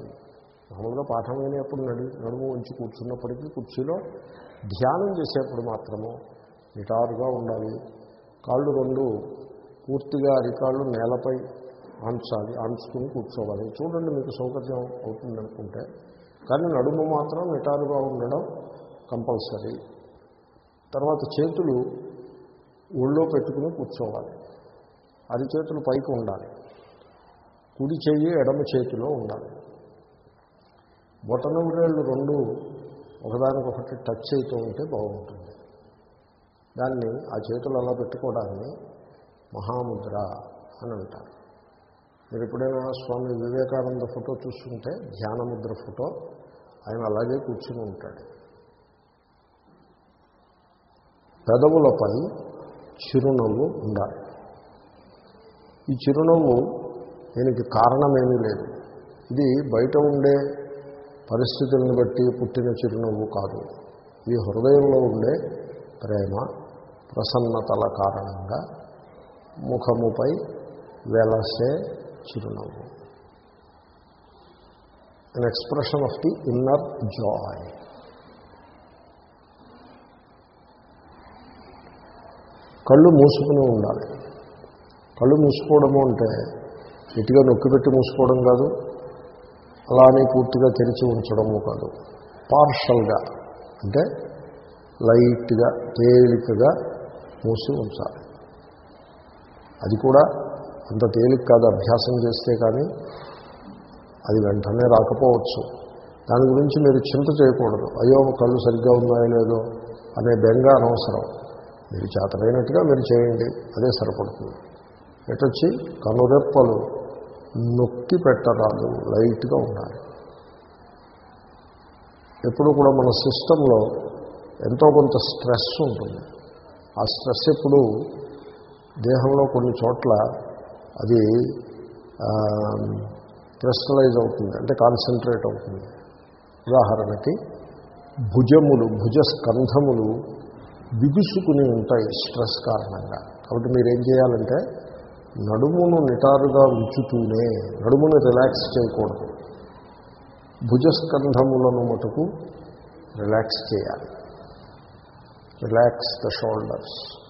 S1: మామూలుగా పాఠం వినేప్పుడు నడి నడుము వంచి కూర్చున్నప్పటికీ కుర్చీలో ధ్యానం చేసేప్పుడు మాత్రము నిటారుగా ఉండాలి. కాళ్ళు రెండు పూర్తిగా అరికాళ్ళు నేలపై ఆంచాలి ఆంచుకుని కూర్చోవాలి. చూడండి మీకు సౌకర్యం అవుతుంది అనుకుంటే కానీ నడుము మాత్రం నిటారుగా ఉండడం కంపల్సరీ. తర్వాత చేతులు ఒళ్ళో పెట్టుకుని కూర్చోవాలి. అరిచేతులు పైకి ఉండాలి. కుడి చెయ్యి ఎడమ చేతిలో ఉండాలి. బొటన ఉరేళ్ళు రెండు ఒకదానికొకటి టచ్ అవుతూ ఉంటే బాగుంటుంది. దాన్ని ఆ చేతులు అలా పెట్టుకోవడాన్ని మహాముద్ర అని అంటారు. మీరు ఎప్పుడైనా స్వామి వివేకానంద ఫోటో చూస్తుంటే ధ్యానముద్ర ఫోటో ఆయన అలాగే కూర్చుని ఉంటాడు. పెదవులపై చిరునవ్వు ఉండాలి. ఈ చిరునవ్వు దీనికి కారణమేమీ లేదు. ఇది బయట ఉండే పరిస్థితులను బట్టి పుట్టిన చిరునవ్వు కాదు. ఈ హృదయంలో ఉండే ప్రేమ ప్రసన్నతల కారణంగా ముఖముపై వెలసే చిరునవ్వు. An expression of the inner joy కళ్ళు మూసుకుని ఉండాలి. కళ్ళు మూసుకోవడము అంటే ఇటుగా నొక్కిపెట్టి మూసుకోవడం కాదు అలానే పూర్తిగా తెరిచి ఉంచడము కాదు. పార్షల్గా అంటే లైట్గా తేలికగా మూసి ఉంచాలి. అది కూడా అంత తేలిక కాదు అభ్యాసం చేస్తే కానీ అది వెంటనే రాకపోవచ్చు. దాని గురించి మీరు చింత చేయకూడదు. అయ్యో కళ్ళు సరిగ్గా ఉన్నాయో లేదో అనే బెంగ అనవసరం. మీరు చేతనైనట్టుగా మీరు చేయండి. అదే సరిపడుతుంది. ఎటొచ్చి? కనురెప్పలు నొక్కి పెట్టరాదు. లైట్గా ఉండాలి. ఎప్పుడు కూడా మన సిస్టంలో ఎంతో కొంత స్ట్రెస్ ఉంటుంది. ఆ స్ట్రెస్ ఎప్పుడు దేహంలో కొన్ని చోట్ల అది క్రిస్టలైజ్ అవుతుంది. అంటే కాన్సన్ట్రేట్ అవుతుంది. ఉదాహరణకి భుజములు భుజ స్కంధములు బిగుసుకుని ఉంటాయి స్ట్రెస్ కారణంగా. కాబట్టి మీరేం చేయాలంటే నడుమును నిటారుగా ఉంచుతూనే నడుమును రిలాక్స్ చేయకూడదు. భుజస్కంధములను మటుకు రిలాక్స్ చేయాలి. రిలాక్స్ ద షోల్డర్స్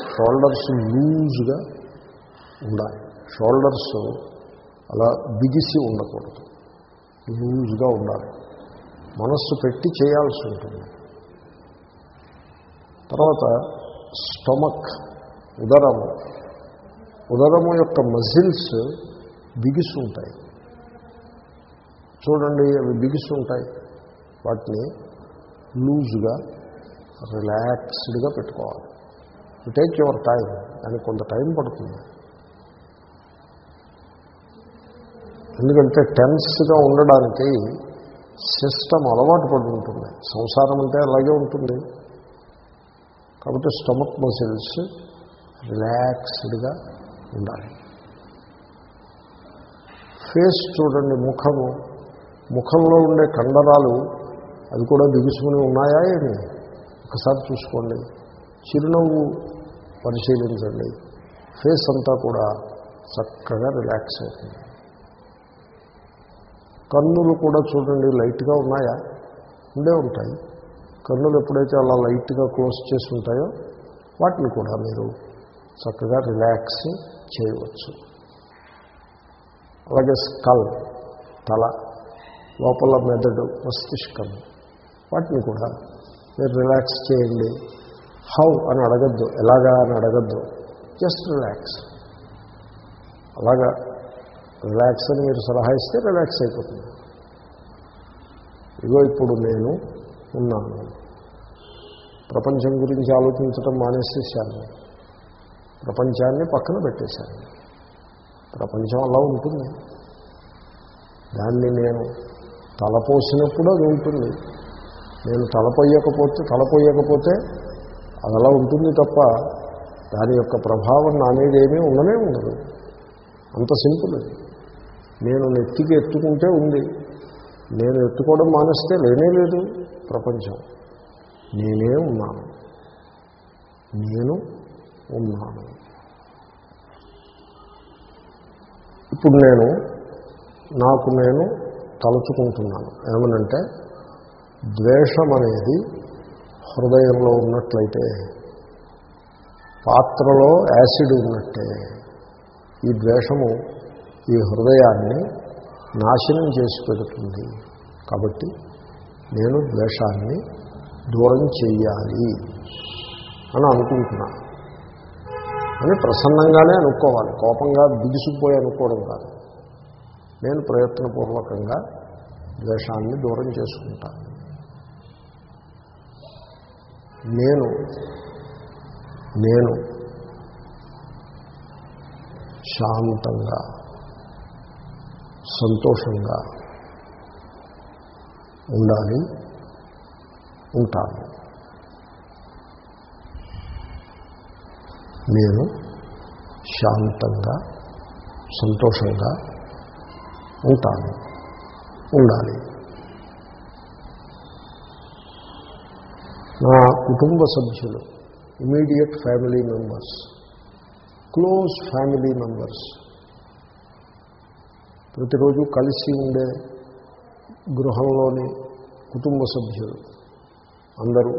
S1: షోల్డర్స్ లూజ్గా ఉండాలి. షోల్డర్స్ అలా బిగిసి ఉండకూడదు. లూజ్గా ఉండాలి. మనస్సు పెట్టి చేయాల్సి ఉంటుంది. తర్వాత స్టమక్ ఉదరము ఉదరము యొక్క మజిల్స్ బిగుసుంటాయి చూడండి అవి బిగుసుంటాయి వాటిని లూజ్గా రిలాక్స్డ్గా పెట్టుకోవాలి. యు టేక్ యువర్ టైం దానికి కొంత టైం పడుతుంది. ఎందుకంటే టెన్స్గా ఉండడానికి సిస్టమ్ అలవాటు పడి ఉంటుంది. సంసారం అంటే అలాగే ఉంటుంది. కాబట్టి స్టమక్ మసిల్స్ రిలాక్స్డ్గా ఉండాలి. ఫేస్ చూడండి ముఖము. ముఖంలో ఉండే కండరాలు అవి కూడా బిగుసుకుని ఉన్నాయా ఏమి? ఒకసారి చూసుకోండి. చిరునవ్వు పరిశీలించండి. ఫేస్ అంతా కూడా చక్కగా రిలాక్స్ అవుతుంది. కన్నులు కూడా చూడండి లైట్గా ఉన్నాయా? ఉండే ఉంటాయి. కన్నులు ఎప్పుడైతే అలా లైట్గా క్లోజ్ చేసి ఉంటాయో వాటిని కూడా మీరు చక్కగా రిలాక్స్ చేయవచ్చు. అలాగే స్కల్ తల లోపల మెదడు మస్తిష్కం వాటిని కూడా మీరు రిలాక్స్ చేయండి. హౌ అని అడగద్దు ఎలాగా అని అడగద్దు జస్ట్ రిలాక్స్. అలాగా రిలాక్స్ అని మీరు సలహా ఇస్తే రిలాక్స్ అయిపోతుంది. ఇగో ఇప్పుడు నేను ఉన్నాను. ప్రపంచం గురించి ఆలోచించడం మానేసేసాను ప్రపంచాన్ని పక్కన పెట్టేశాను ప్రపంచం అలా ఉంటుంది. దాన్ని నేను తలపోసినప్పుడు అది ఉంటుంది. నేను తలపోయకపోతే తలపోయకపోతే అది అలా ఉంటుంది తప్ప దాని యొక్క ప్రభావం నా ఏమీ ఉండనే ఉండదు. అంత సింపుల్ నేను నెత్తికి ఎత్తుకుంటే ఉంది. నేను ఎత్తుకోవడం మానేస్తే లేనే లేదు ప్రపంచం. నేనే ఉన్నాను. నేను ఉన్నాను. ఇప్పుడు నేను నాకు నేను తలుచుకుంటున్నాను. ఏమనంటే ద్వేషం అనేది హృదయంలో ఉన్నట్లయితే పాత్రలో యాసిడ్ ఉన్నట్టే ఈ ద్వేషము ఈ హృదయాన్ని నాశనం చేసి పెడుతుంది. కాబట్టి నేను ద్వేషాన్ని దూరం చేయాలి అని అనుకుంటున్నా. అని ప్రసన్నంగానే అనుకోవాలి. కోపంగా బిగిసిపోయి అనుకోవడం కాదు. నేను ప్రయత్నపూర్వకంగా ద్వేషాన్ని దూరం చేసుకుంటాను నేను నేను శాంతంగా సంతోషంగా ఉండాలి. ఉంటాను నేను శాంతంగా సంతోషంగా ఉంటాను ఉండాలి. నా కుటుంబ సభ్యులు immediate family members close family members ప్రతిరోజు కలిసి ఉండే గృహంలోని కుటుంబ సభ్యులు అందరూ.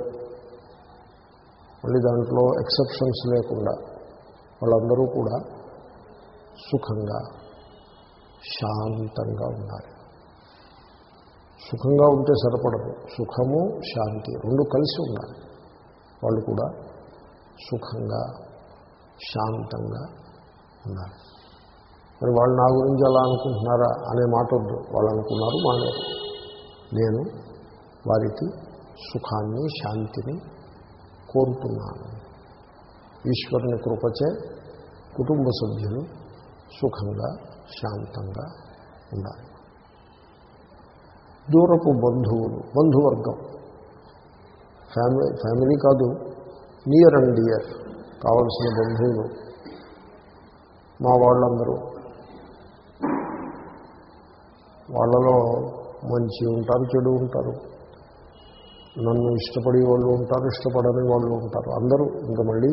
S1: మళ్ళీ దాంట్లో ఎక్సెప్షన్స్ లేకుండా వాళ్ళందరూ కూడా సుఖంగా శాంతంగా ఉండాలి సుఖంగా ఉంటే సరిపడదు. సుఖము శాంతి రెండు కలిసి ఉండాలి. వాళ్ళు కూడా సుఖంగా శాంతంగా ఉండాలి మరి వాళ్ళు నా గురించి అలా అనుకుంటున్నారా అనే మాట వద్దు. వాళ్ళు అనుకున్నారు మానేరు. నేను వారికి సుఖాన్ని శాంతిని కోరుతున్నాను. ఈశ్వరుని కృపచే కుటుంబ సభ్యులు సుఖంగా శాంతంగా ఉండాలి. దూరపు బంధువులు బంధువర్గం. ఫ్యామిలీ ఫ్యామిలీ కాదు నియర్ అండ్ డియర్ కావలసిన బంధువులు మా వాళ్ళందరూ. వాళ్ళలో మంచి ఉంటారు చెడు ఉంటారు. నన్ను ఇష్టపడే వాళ్ళు ఉంటారు ఇష్టపడని వాళ్ళు ఉంటారు. అందరూ ఇంకా మళ్ళీ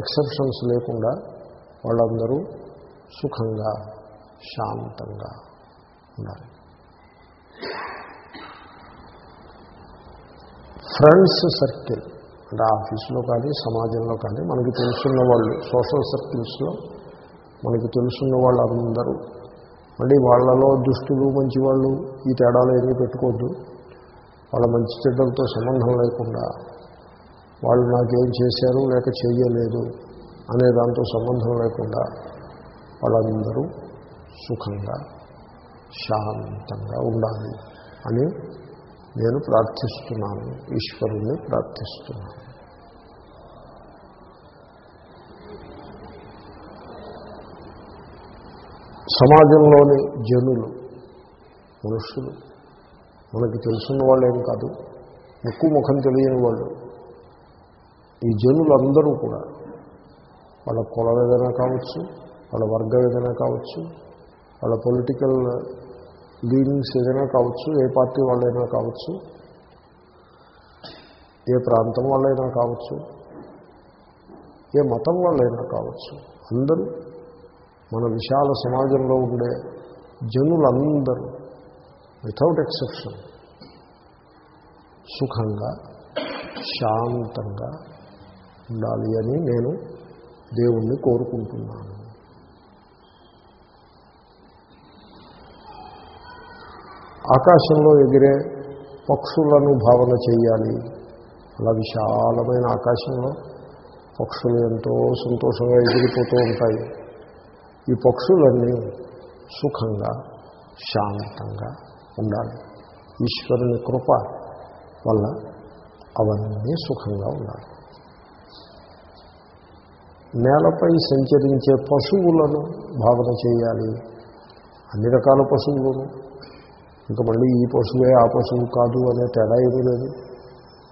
S1: ఎక్సెప్షన్స్ లేకుండా వాళ్ళందరూ సుఖంగా శాంతంగా ఉండాలి. ఫ్రెండ్స్ సర్కిల్ అంటే ఆఫీసులో కానీ సమాజంలో కానీ మనకి తెలుసున్న వాళ్ళు సోషల్ సర్కిల్స్లో మనకి తెలుసున్న వాళ్ళందరూ మళ్ళీ వాళ్ళలో దుష్టులు మంచి వాళ్ళు ఈ తేడాలు ఏమీ పెట్టుకోవద్దు. వాళ్ళ మంచి చెడ్డలతో సంబంధం లేకుండా వాళ్ళు నాకేం చేశారు లేక చేయలేదు అనే దాంతో సంబంధం లేకుండా వాళ్ళందరూ సుఖంగా శాంతంగా ఉండాలి అని నేను ప్రార్థిస్తున్నాను. ఈశ్వరుణ్ణి ప్రార్థిస్తున్నాను. సమాజంలోని జనులు మనుషులు మనకి తెలుసున్న వాళ్ళేం కాదు. ముక్కు ముఖం తెలియని వాళ్ళు. ఈ జనులందరూ కూడా వాళ్ళ కులం ఏదైనా కావచ్చు వాళ్ళ వర్గం ఏదైనా కావచ్చు వాళ్ళ పొలిటికల్ లీడింగ్స్ ఏదైనా కావచ్చు ఏ పార్టీ వాళ్ళైనా కావచ్చు ఏ ప్రాంతం వాళ్ళైనా కావచ్చు ఏ మతం వాళ్ళైనా కావచ్చు అందరూ మన విశాల సమాజంలో ఉండే జనులందరూ వితౌట్ ఎక్సెప్షన్ సుఖంగా శాంతంగా ఉండాలి అని నేను దేవుణ్ణి కోరుకుంటున్నాను. ఆకాశంలో ఎగిరే పక్షులను భావన చేయాలి. అలా విశాలమైన ఆకాశంలో పక్షులు ఎంతో సంతోషంగా ఎగిరిపోతూ ఉంటాయి. ఈ పక్షులన్నీ సుఖంగా శాంతంగా ఉండాలి. ఈశ్వరుని కృప వల్ల అవన్నీ సుఖంగా ఉండాలి. నేలపై సంచరించే పశువులను భావన చేయాలి. అన్ని రకాల పశువులను. ఇంకా మళ్ళీ ఈ పశువే ఆ పశువు కాదు అనే తేడా ఏమీ లేదు.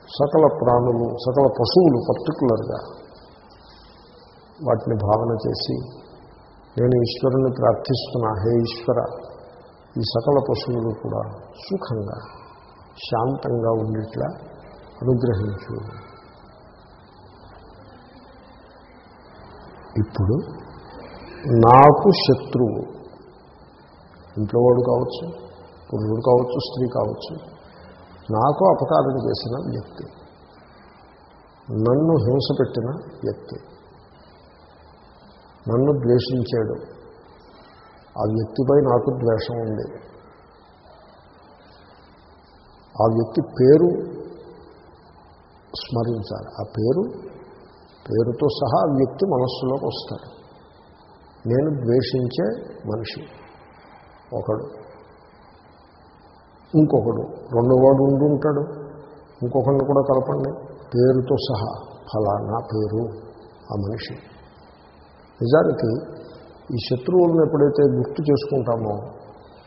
S1: సకల ప్రాణులు సకల పశువులు పర్టికులర్గా వాటిని భావన చేసి నేను ఈశ్వరుని ప్రార్థిస్తున్నా హే ఈశ్వర ఈ సకల పశువులు కూడా సుఖంగా శాంతంగా ఉండేట్లా అనుగ్రహించు. ఇప్పుడు నాకు శత్రువు. ఇంట్లో వాడు కావచ్చు పురుషుడు కావచ్చు స్త్రీ కావచ్చు నాకు అపకారం చేసిన వ్యక్తి. నన్ను హింస పెట్టిన వ్యక్తి. నన్ను ద్వేషించాడు. ఆ వ్యక్తిపై నాకు ద్వేషం ఉంది. ఆ వ్యక్తి పేరు స్మరించాలి. ఆ పేరు పేరుతో సహా ఆ వ్యక్తి మనస్సులోకి వస్తాడు. నేను ద్వేషించే మనిషి ఒకడు. ఇంకొకడు రెండోవాడు ఉండి ఉంటాడు. ఇంకొకడిని కూడా కలపండి. పేరుతో సహా ఫలానా పేరు ఆ మనిషి. నిజానికి ఈ శత్రువులను ఎప్పుడైతే గుర్తు చేసుకుంటామో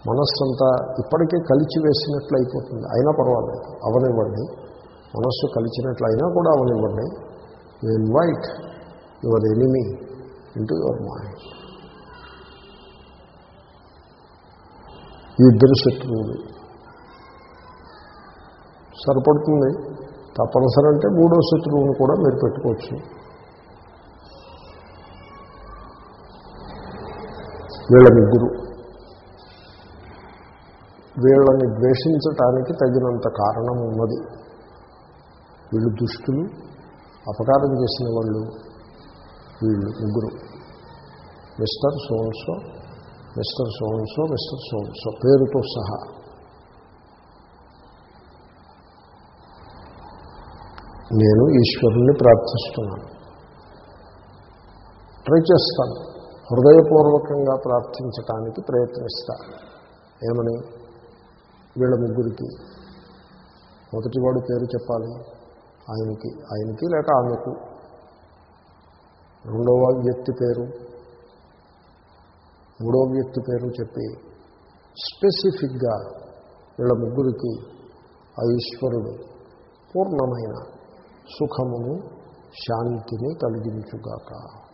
S1: మనస్సంతా ఇప్పటికే కలిచి వేసినట్లు అయిపోతుంది అయినా పర్వాలేదు అవనివ్వండి. మనస్సు కలిచినట్లు అయినా కూడా అవనివ్వండి. You invite your enemy into your mind ఈ ఇద్దరు శత్రువులు. సరిపడుతుంది. తప్పనిసరి అంటే మూడో శత్రువుని కూడా మీరు పెట్టుకోవచ్చు. వీళ్ళ ముగ్గురు వీళ్ళని ద్వేషించటానికి తగినంత కారణం ఉన్నది. వీళ్ళు దుష్టులు అపకారం చేసిన వాళ్ళు వీళ్ళు ముగ్గురు. Mr so and so Mr so and so Mr so and so పేరుతో సహా. నేను ఈశ్వరుణ్ణి ప్రార్థిస్తున్నాను. ట్రై చేస్తాను. హృదయపూర్వకంగా ప్రార్థించటానికి ప్రయత్నిస్తారు ఏమని? వీళ్ళ ముగ్గురికి. మొదటివాడు పేరు చెప్పాలి. ఆయనకి. ఆయనకి లేక ఆమెకు. రెండవ వ్యక్తి పేరు. మూడవ వ్యక్తి పేరు చెప్పి స్పెసిఫిక్గా వీళ్ళ ముగ్గురికి ఆ ఈశ్వరుడు పూర్ణమైన సుఖమును శాంతిని కలిగించుగాక.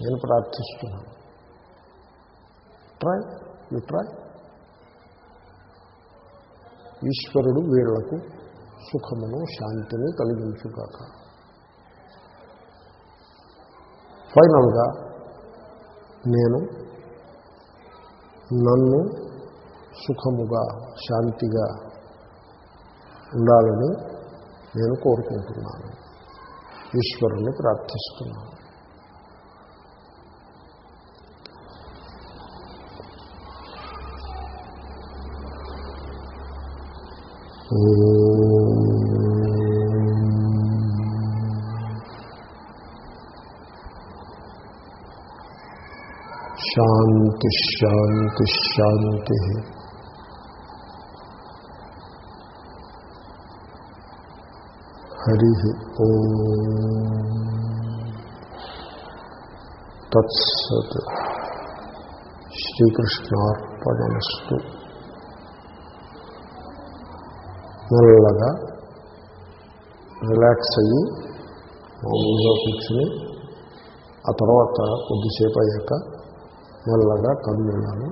S1: నేను ప్రార్థిస్తున్నాను. Try you try. ఈశ్వరుడు వీళ్ళకు సుఖమును శాంతిని కలిగించుగాక. ఫైనల్గా నేను నన్ను సుఖముగా శాంతిగా ఉండాలని నేను కోరుకుంటున్నాను. ఈశ్వరుని ప్రార్థిస్తున్నాను. శాంతి శాంతి శాంతి హరి ఓం తత్సత్ శ్రీకృష్ణార్పణమస్తు మెల్లగా రిలాక్స్ అయ్యి మామూలుగా కూర్చుని ఆ తర్వాత కొద్దిసేపు అయ్యాక మెల్లగా కన్నులను